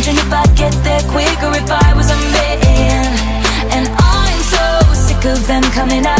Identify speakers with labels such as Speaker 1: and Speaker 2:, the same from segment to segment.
Speaker 1: Wondering if I'd get there quicker if I was a man. And I'm so sick of them coming at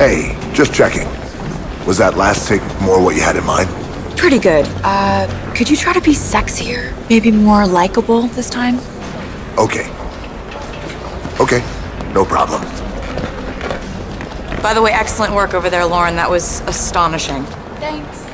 Speaker 2: Hey, just checking. Was that last take more what you had in mind?
Speaker 3: Pretty good. Uh, could you try to be sexier? Maybe more likable this time?
Speaker 2: Okay. Okay, no problem.
Speaker 3: By the way, excellent work over there, Lauren. That was astonishing.
Speaker 1: Thanks.